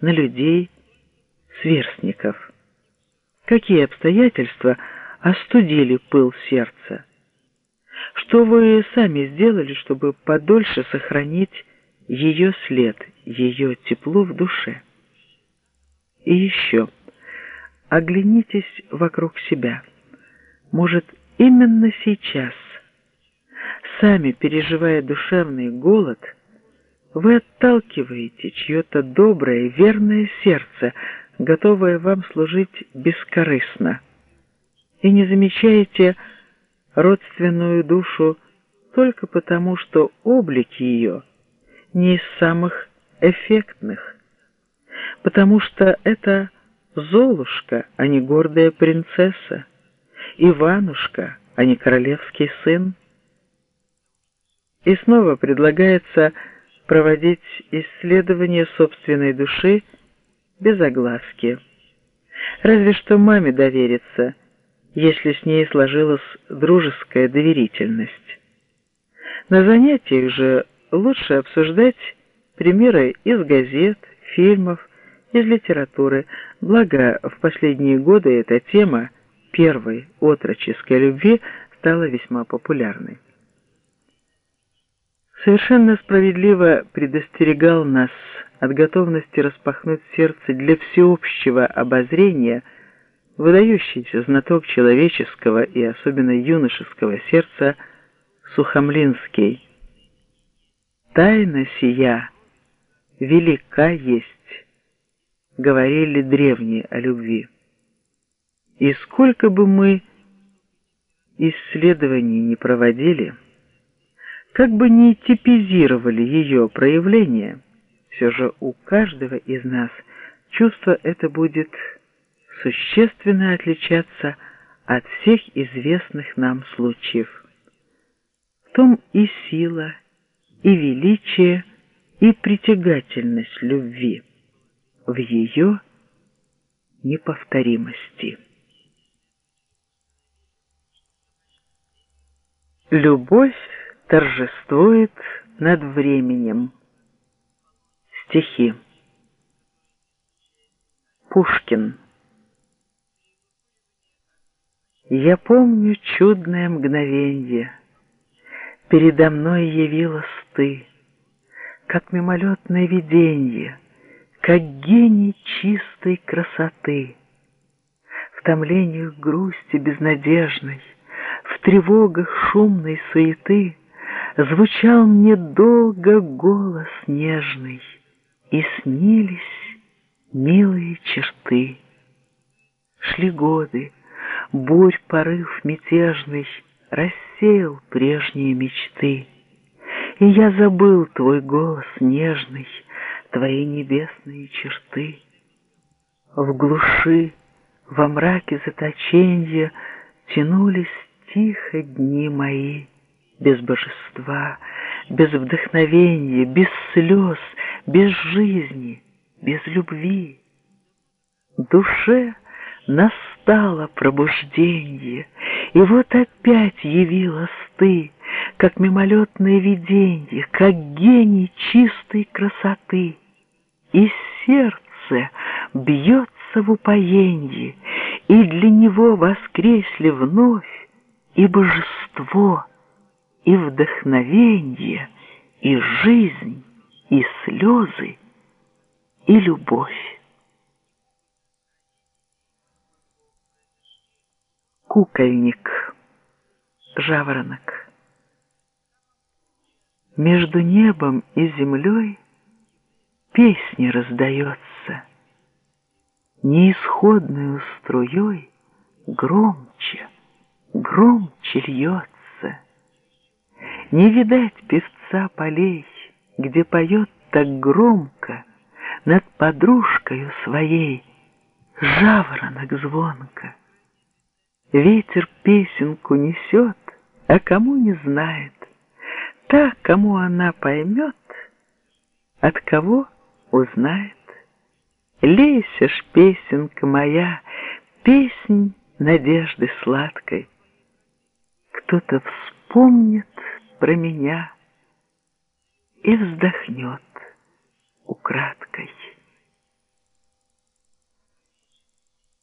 на людей, сверстников. Какие обстоятельства остудили пыл сердца? Что вы сами сделали, чтобы подольше сохранить ее след, ее тепло в душе? И еще, оглянитесь вокруг себя. Может, именно сейчас, сами переживая душевный голод, вы отталкиваете чье-то доброе, верное сердце, готовое вам служить бескорыстно, и не замечаете родственную душу только потому, что облик ее не из самых эффектных, потому что это Золушка, а не гордая принцесса, Иванушка, а не королевский сын. И снова предлагается проводить исследование собственной души без огласки. Разве что маме довериться, если с ней сложилась дружеская доверительность. На занятиях же лучше обсуждать примеры из газет, фильмов, из литературы, благо в последние годы эта тема первой отроческой любви стала весьма популярной. Совершенно справедливо предостерегал нас от готовности распахнуть сердце для всеобщего обозрения выдающийся знаток человеческого и особенно юношеского сердца Сухомлинский. «Тайна сия велика есть», — говорили древние о любви. И сколько бы мы исследований не проводили, как бы ни типизировали ее проявления, все же у каждого из нас чувство это будет существенно отличаться от всех известных нам случаев. В том и сила, и величие, и притягательность любви в ее неповторимости. Любовь торжествует над временем. Стихи. Пушкин. Я помню чудное мгновенье, Передо мной явилась ты, Как мимолетное виденье, Как гений чистой красоты. В томлениях грусти безнадежной, В тревогах шумной суеты Звучал мне долго голос нежный, И снились милые черты. Шли годы, бурь порыв мятежный Рассеял прежние мечты, И я забыл твой голос нежный, Твои небесные черты. В глуши, во мраке заточенья Тянулись тихо дни мои, Без божества, без вдохновения, Без слез, без жизни, без любви. Душе настало пробуждение, И вот опять явилась ты, Как мимолетное виденье, Как гений чистой красоты. И сердце бьется в упоенье, И для него воскресли вновь И божество, и вдохновенье, И жизнь, и слезы, и любовь. кукольник, жаворонок. Между небом и землей песни раздается, Неисходную струей громче, громче льется. Не видать певца полей, где поет так громко Над подружкою своей жаворонок звонко. Ветер песенку несет, а кому не знает. Та, кому она поймет, от кого узнает. Лейся ж, песенка моя, песнь надежды сладкой. Кто-то вспомнит про меня и вздохнет украдкой.